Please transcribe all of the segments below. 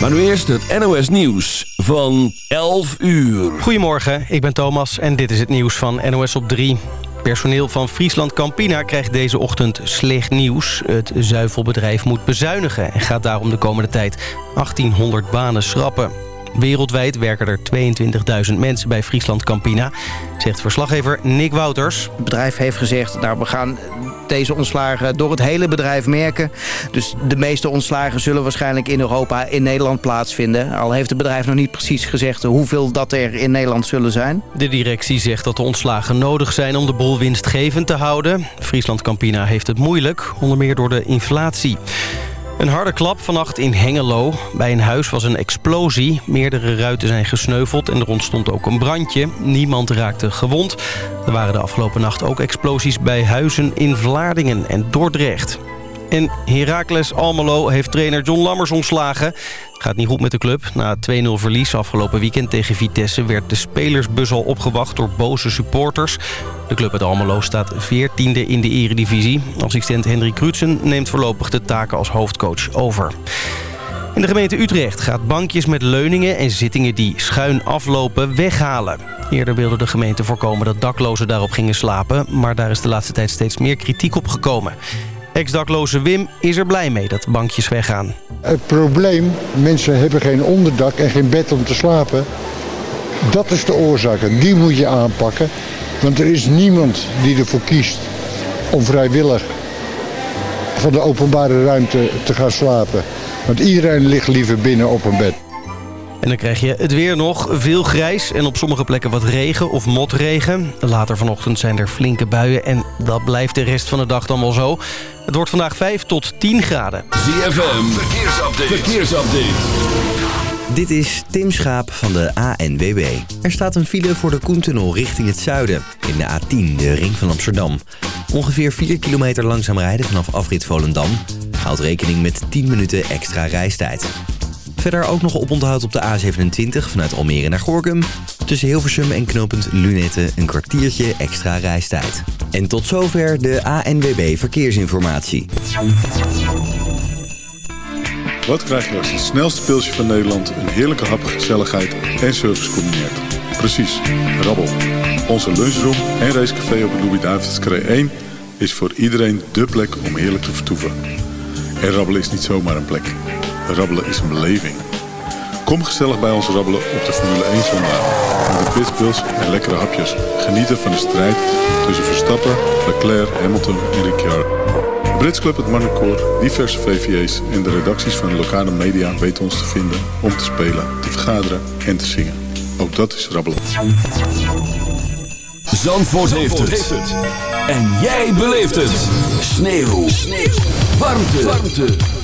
Maar nu eerst het NOS Nieuws van 11 uur. Goedemorgen, ik ben Thomas en dit is het nieuws van NOS op 3. Personeel van Friesland Campina krijgt deze ochtend slecht nieuws. Het zuivelbedrijf moet bezuinigen en gaat daarom de komende tijd 1800 banen schrappen. Wereldwijd werken er 22.000 mensen bij Friesland Campina, zegt verslaggever Nick Wouters. Het bedrijf heeft gezegd, nou, we gaan deze ontslagen door het hele bedrijf merken. Dus de meeste ontslagen zullen waarschijnlijk in Europa, in Nederland plaatsvinden. Al heeft het bedrijf nog niet precies gezegd hoeveel dat er in Nederland zullen zijn. De directie zegt dat de ontslagen nodig zijn om de boel winstgevend te houden. Friesland Campina heeft het moeilijk, onder meer door de inflatie. Een harde klap vannacht in Hengelo. Bij een huis was een explosie. Meerdere ruiten zijn gesneuveld en er ontstond ook een brandje. Niemand raakte gewond. Er waren de afgelopen nacht ook explosies bij huizen in Vlaardingen en Dordrecht. En Heracles Almelo heeft trainer John Lammers ontslagen. Gaat niet goed met de club. Na 2-0 verlies afgelopen weekend tegen Vitesse... werd de spelersbus al opgewacht door boze supporters. De club uit Almelo staat 14e in de eredivisie. Assistent Hendrik Krutsen neemt voorlopig de taken als hoofdcoach over. In de gemeente Utrecht gaat bankjes met leuningen en zittingen die schuin aflopen weghalen. Eerder wilde de gemeente voorkomen dat daklozen daarop gingen slapen... maar daar is de laatste tijd steeds meer kritiek op gekomen. Ex-dakloze Wim is er blij mee dat bankjes weggaan. Het probleem, mensen hebben geen onderdak en geen bed om te slapen. Dat is de oorzaak en die moet je aanpakken. Want er is niemand die ervoor kiest om vrijwillig van de openbare ruimte te gaan slapen. Want iedereen ligt liever binnen op een bed. En dan krijg je het weer nog. Veel grijs en op sommige plekken wat regen of motregen. Later vanochtend zijn er flinke buien en dat blijft de rest van de dag dan wel zo. Het wordt vandaag 5 tot 10 graden. ZFM, verkeersupdate. verkeersupdate. Dit is Tim Schaap van de ANWB. Er staat een file voor de Koentunnel richting het zuiden. In de A10, de ring van Amsterdam. Ongeveer 4 kilometer langzaam rijden vanaf afrit Volendam. Houd rekening met 10 minuten extra reistijd. Verder ook nog oponthoud op de A27 vanuit Almere naar Gorkum. Tussen Hilversum en knooppunt Lunette een kwartiertje extra reistijd. En tot zover de ANWB Verkeersinformatie. Wat krijg je als het snelste pilsje van Nederland... een heerlijke hap, gezelligheid en service combineert? Precies, rabbel. Onze lunchroom en racecafé op de Louis-David's 1... is voor iedereen dé plek om heerlijk te vertoeven. En rabbelen is niet zomaar een plek. Rabbelen is een beleving. Kom gezellig bij ons rabbelen op de Formule 1 zondag. Met de pitbulls en lekkere hapjes. Genieten van de strijd tussen Verstappen, Leclerc, Hamilton en Ricciardo. De Brits Club, het Marnecoor, diverse VVA's en de redacties van de lokale media weten ons te vinden om te spelen, te vergaderen en te zingen. Ook dat is rabbelen. Zandvoort, heeft, het. En jij beleeft het. Sneeuw. Sneeuw. Warmte. Warmte.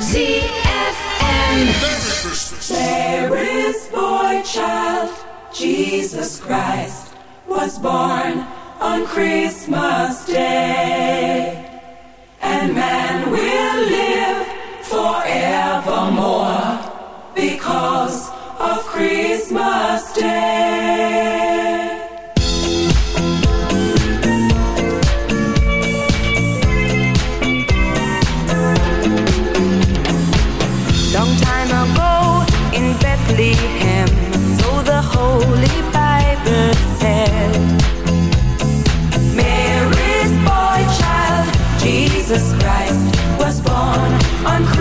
ZFM. There is boy child, Jesus Christ, was born on Christmas Day. And man will live forevermore because of Christmas Day. Uncle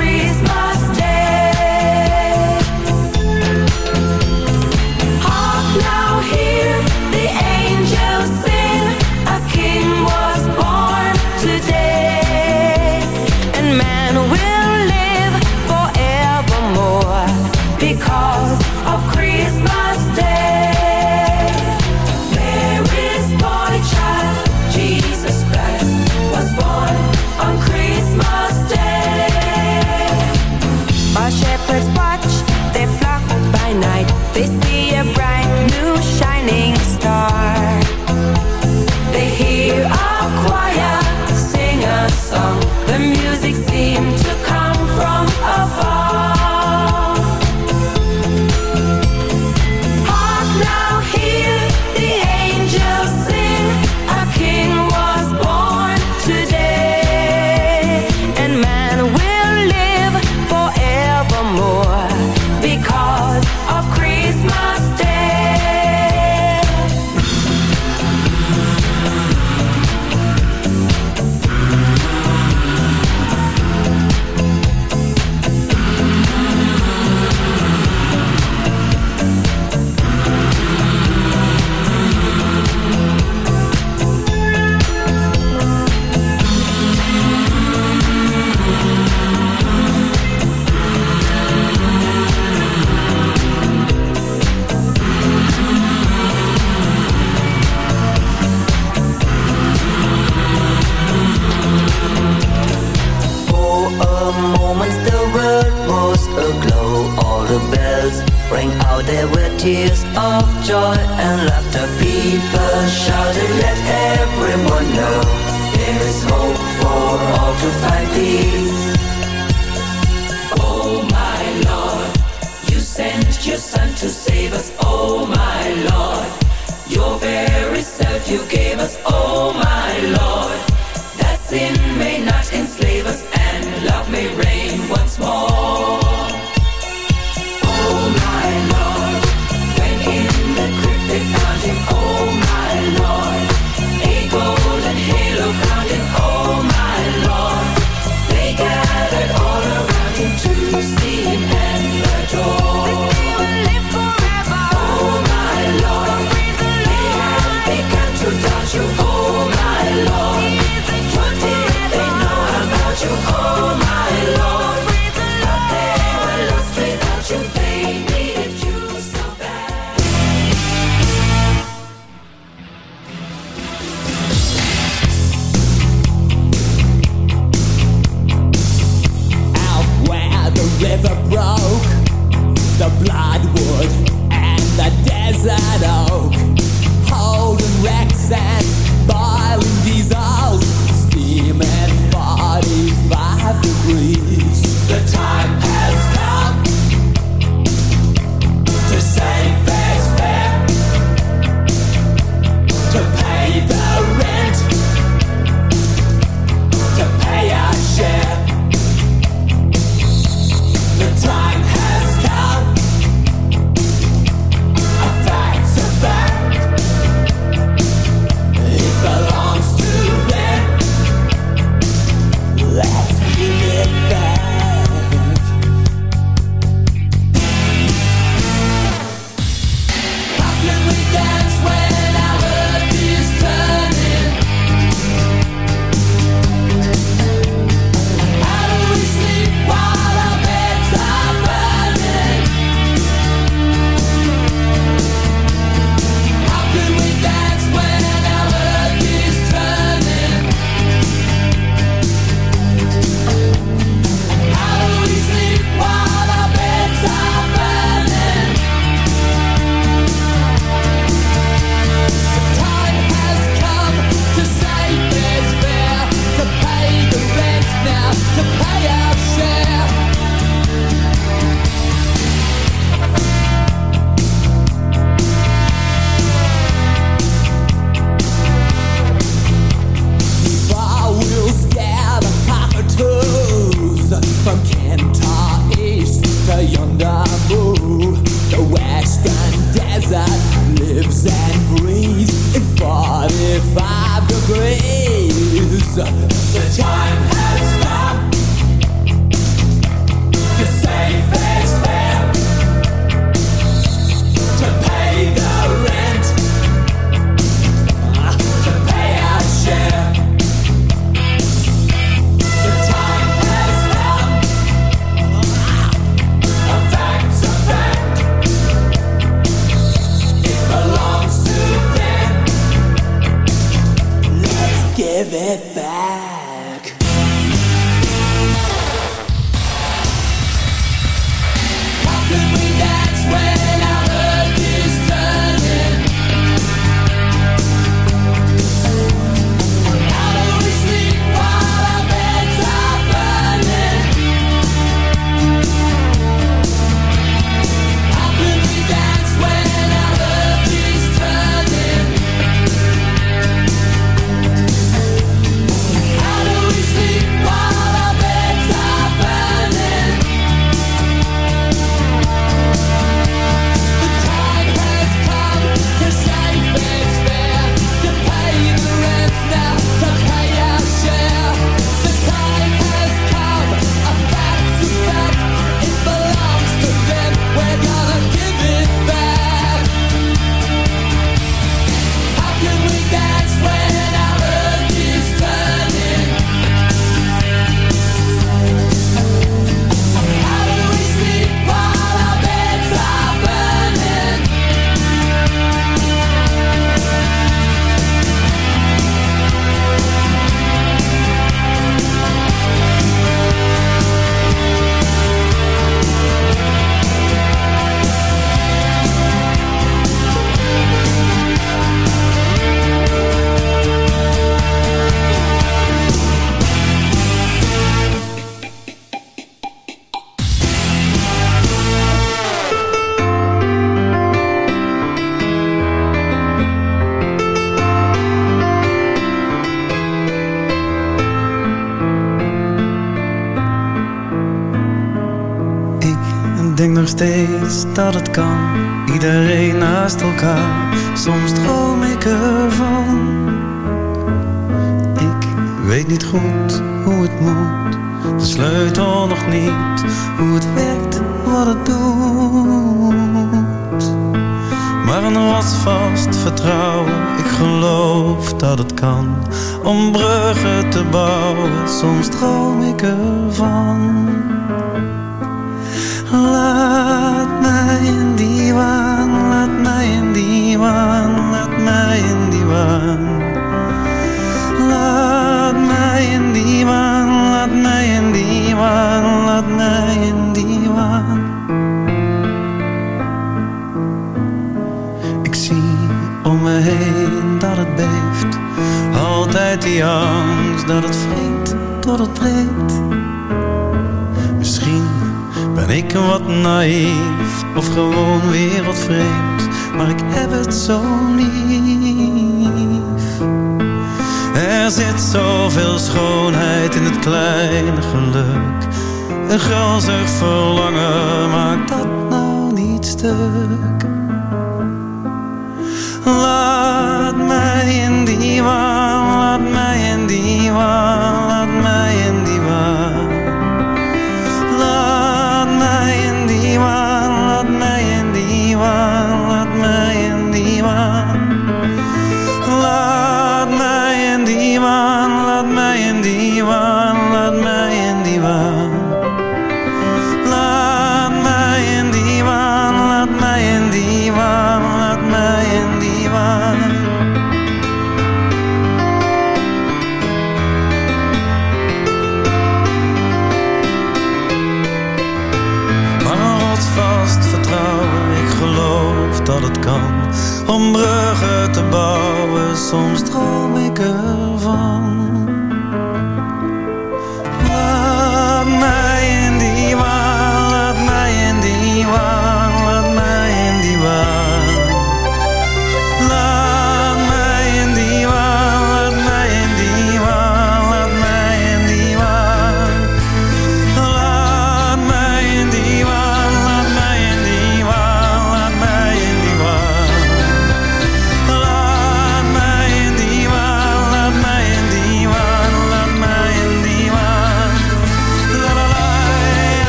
45 degrees. The time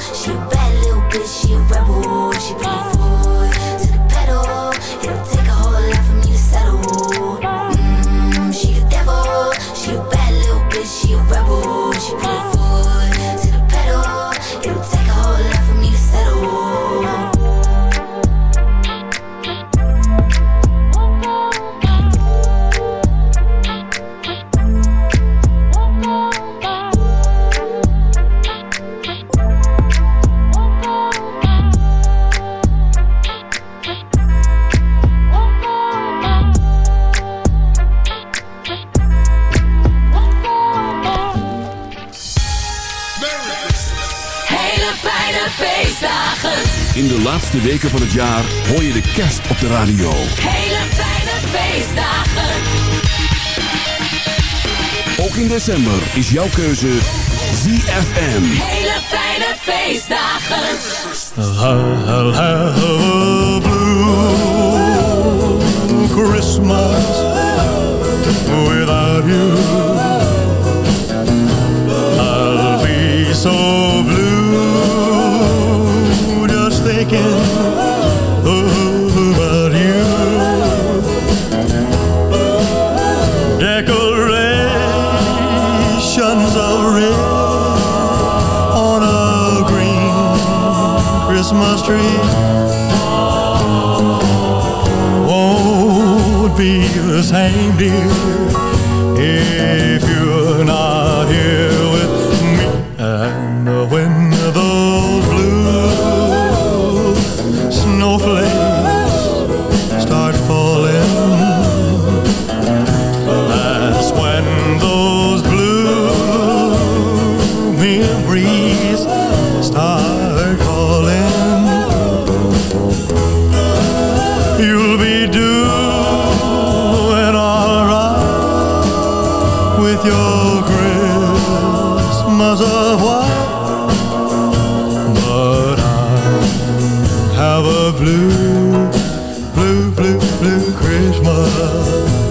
She a bad little bitch, she a rebel. She put her foot to the pedal. It'll take laatste weken van het jaar hoor je de kerst op de radio. Hele fijne feestdagen. Ook in december is jouw keuze ZFM. Hele fijne feestdagen. A blue Christmas without you. I'll be so blue thinking about you. Decorations of red on a green Christmas tree won't be the same, dear, if revoir. But I have a blue, blue, blue, blue Christmas.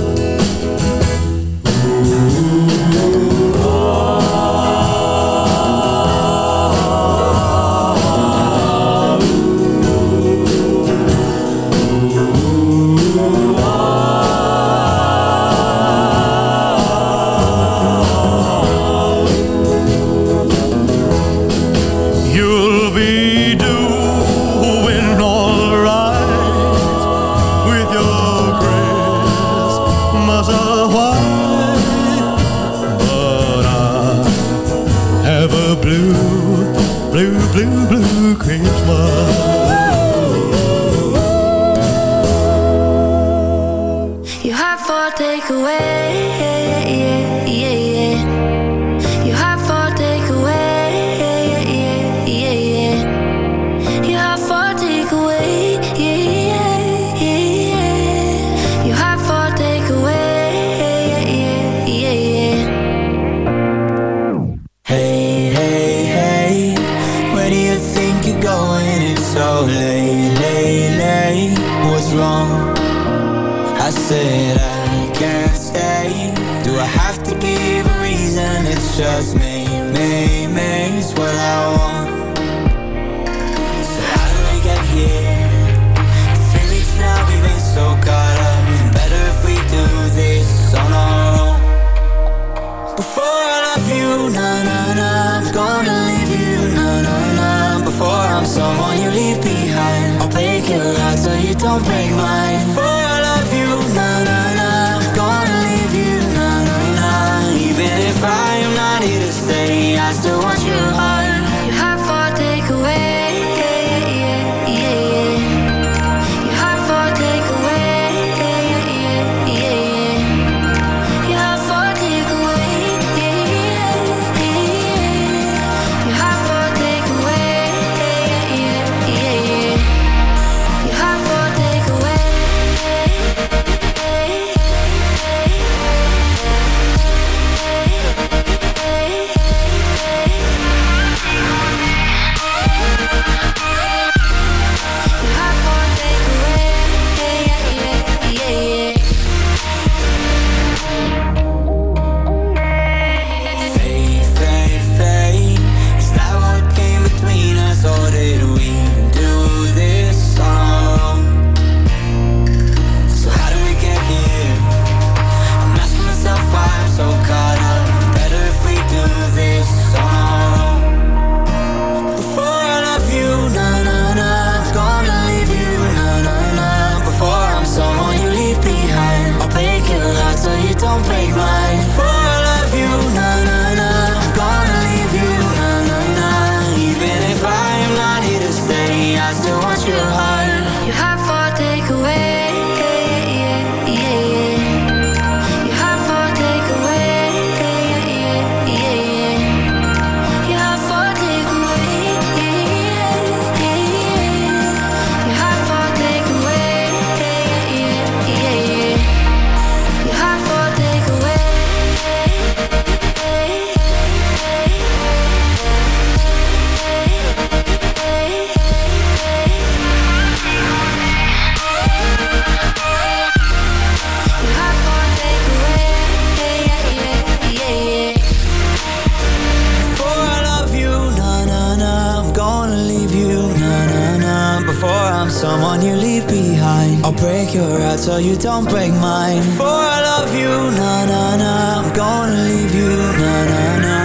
so you don't break mine. For I love you, na na na. I'm gonna leave you, na na na.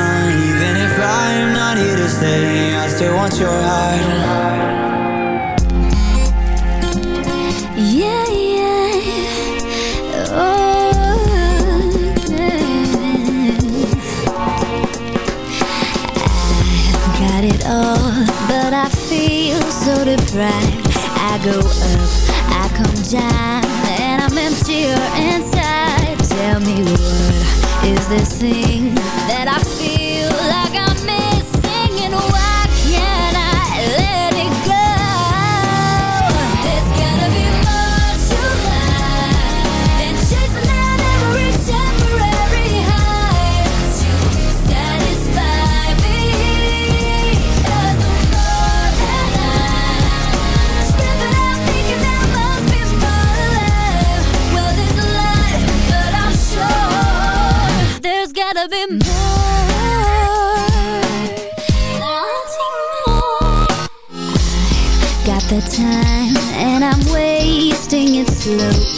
Even if I'm not here to stay I still want your heart. Yeah, yeah. Oh, yeah. I've got it all But I feel so deprived. I go this thing that I've wasting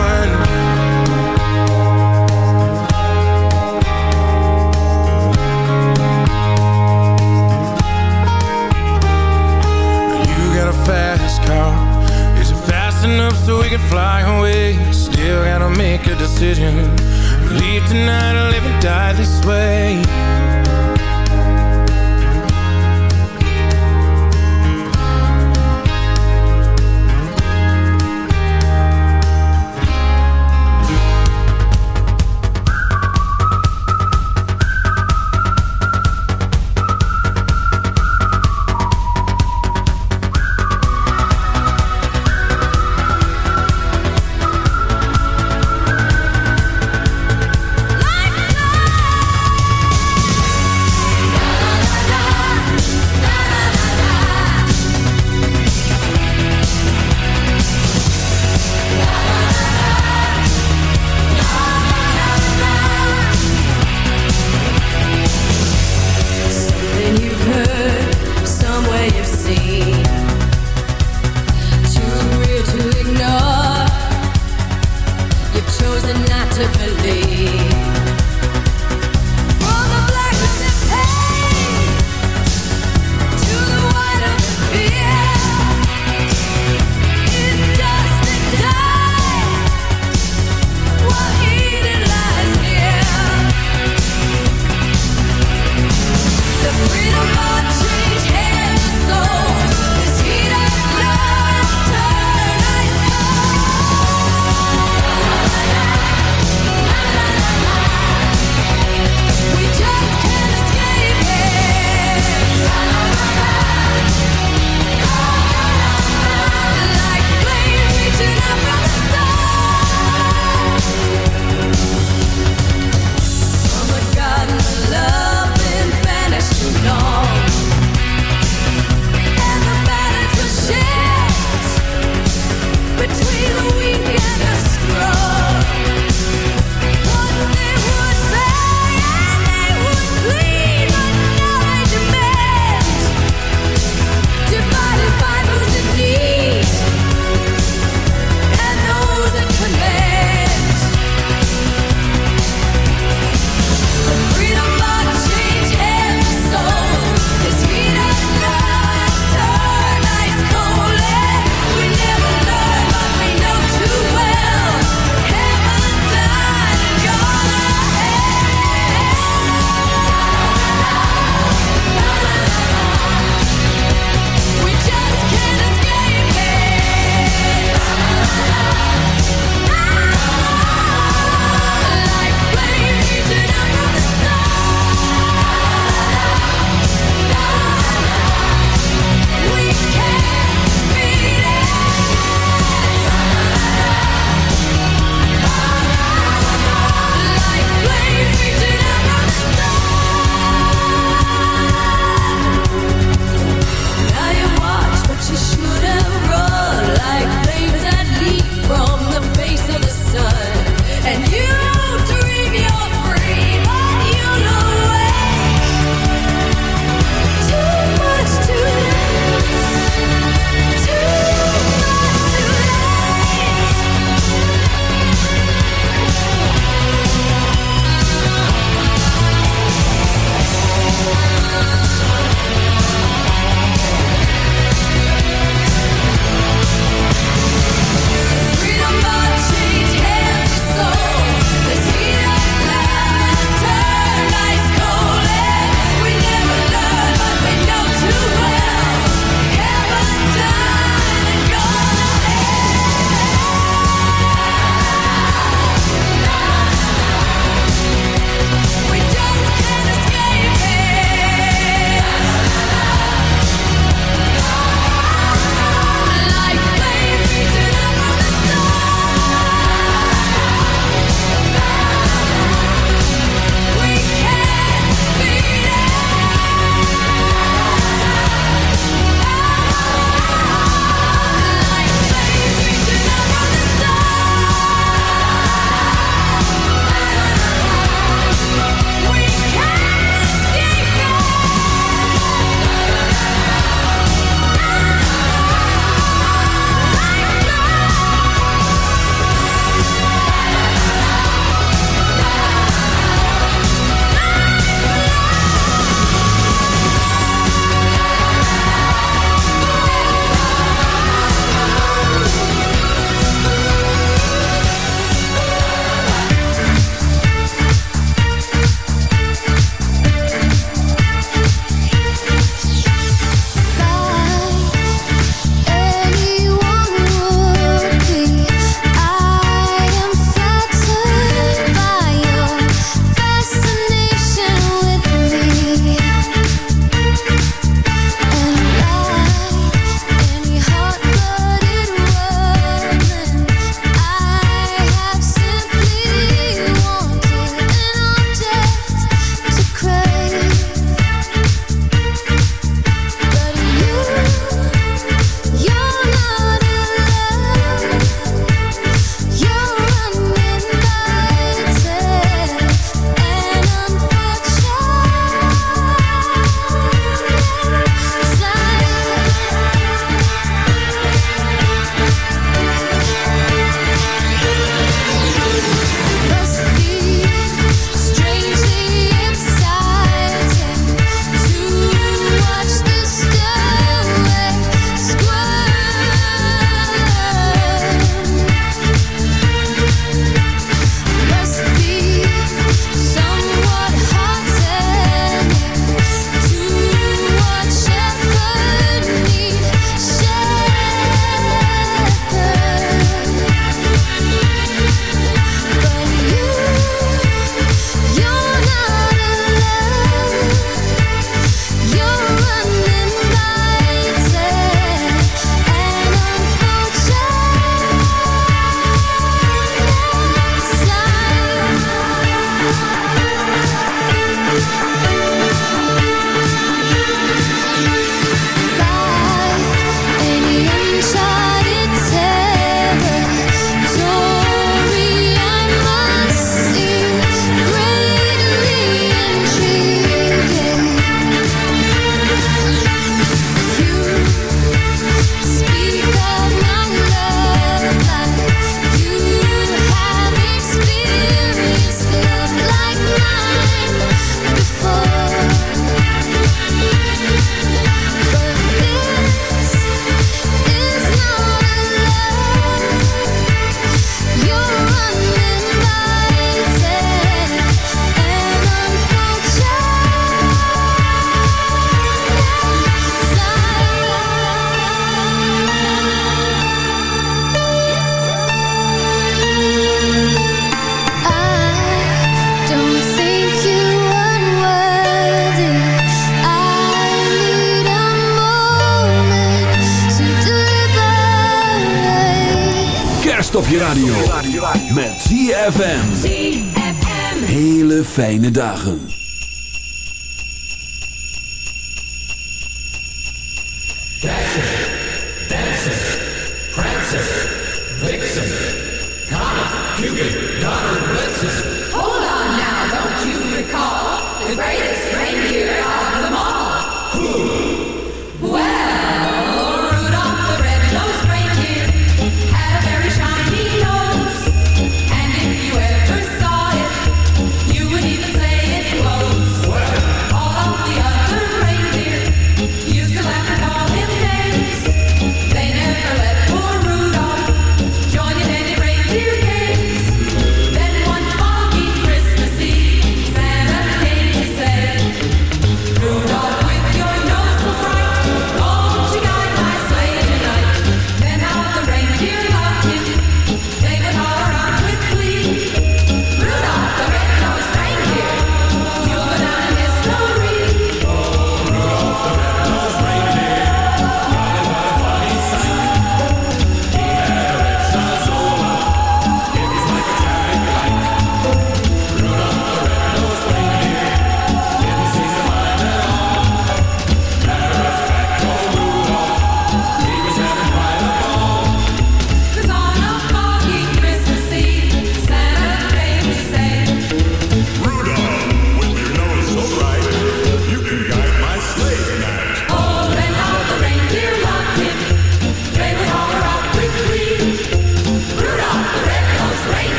fijne dagen.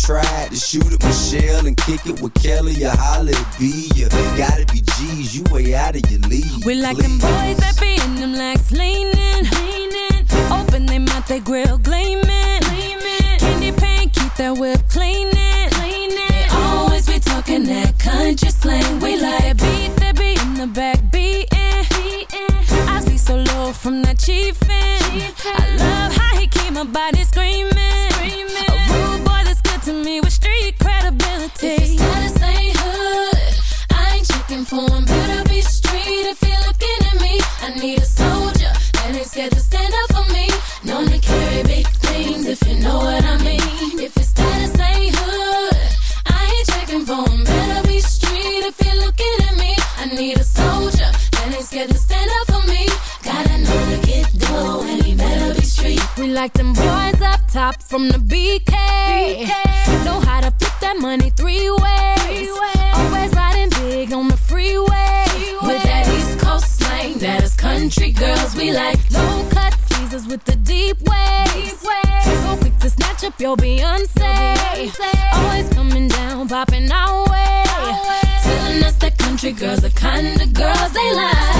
tried to shoot at Michelle and kick it with Kelly or holla at B. You gotta be G's, you way out of your league. We like please. them boys that be in them legs leaning, leaning. Open their mouth, they grill gleaming, gleaming. Candy paint, keep that whip cleaning, cleaning. They always be talking that country slang. We like beat that be in the back beating, beating. I see so low from that chiefin'. I love how he keep my body screaming. hop from the BK. BK. Know how to flip that money three ways. Three ways. Always riding big on the freeway. With that East Coast slang that us country girls we like. Low cut teasers with the deep waves. Deep. So quick to snatch up your Beyonce. Your Beyonce. Always coming down, popping our way. Our way. Telling us that country girls are kind of girls they like.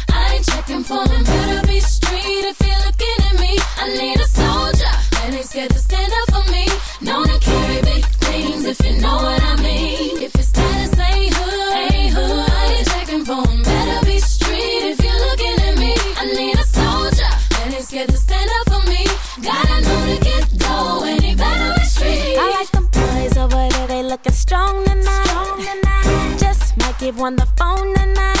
Checking for them. Better be street if you're looking at me. I need a soldier that ain't scared to stand up for me. Known to carry big things if you know what I mean. If your status ain't hood, ain't hood, I ain't checking for them. Better be street if you're looking at me. I need a soldier that ain't scared to stand up for me. Gotta know to get dough and he better be street. I like them boys over there, they looking strong tonight. Just might give one the phone tonight.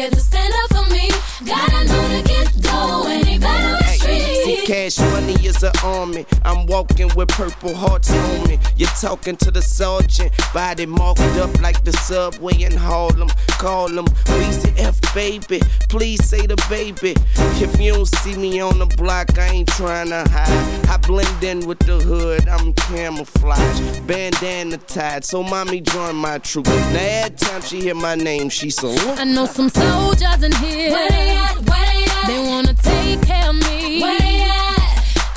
that ain't See, street. cash money is an army. I'm walking with purple hearts on me. You're talking to the sergeant, body marked up like the subway in Harlem. Call him Weezy F baby. Please say the baby. If you don't see me on the block, I ain't trying to hide. I blend in with the hood, I'm camouflage. Bandana tied, so mommy join my troop. Now every time she hear my name, she salute. I know some soldiers in here. Where they at? Where they at? They wanna take care of me. Where they at?